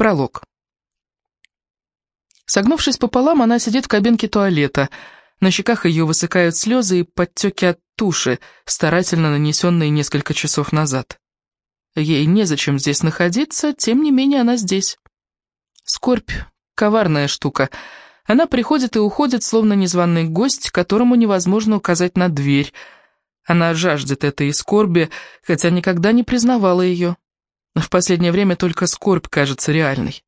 Пролог. Согнувшись пополам, она сидит в кабинке туалета. На щеках ее высыкают слезы и подтеки от туши, старательно нанесенные несколько часов назад. Ей незачем здесь находиться, тем не менее она здесь. Скорбь — коварная штука. Она приходит и уходит, словно незваный гость, которому невозможно указать на дверь. Она жаждет этой скорби, хотя никогда не признавала ее. В последнее время только скорбь кажется реальной.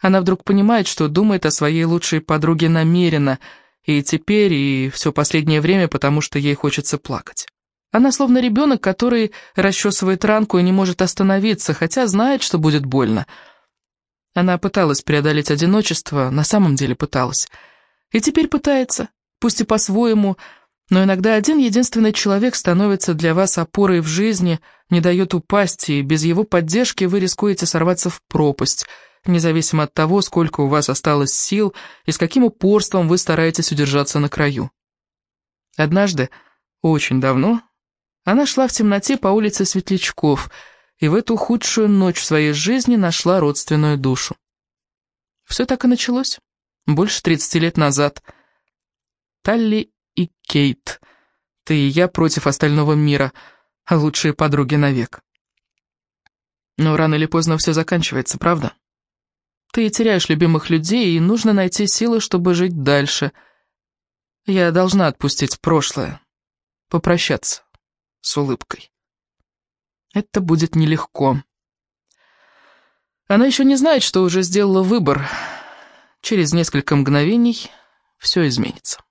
Она вдруг понимает, что думает о своей лучшей подруге намеренно, и теперь, и все последнее время, потому что ей хочется плакать. Она словно ребенок, который расчесывает ранку и не может остановиться, хотя знает, что будет больно. Она пыталась преодолеть одиночество, на самом деле пыталась. И теперь пытается, пусть и по-своему, но иногда один единственный человек становится для вас опорой в жизни, не дает упасть, и без его поддержки вы рискуете сорваться в пропасть, независимо от того, сколько у вас осталось сил и с каким упорством вы стараетесь удержаться на краю. Однажды, очень давно, она шла в темноте по улице Светлячков и в эту худшую ночь в своей жизни нашла родственную душу. Все так и началось, больше 30 лет назад. Талли и Кейт. Ты и я против остального мира, а лучшие подруги навек. Но рано или поздно все заканчивается, правда? Ты теряешь любимых людей, и нужно найти силы, чтобы жить дальше. Я должна отпустить прошлое, попрощаться с улыбкой. Это будет нелегко. Она еще не знает, что уже сделала выбор. Через несколько мгновений все изменится.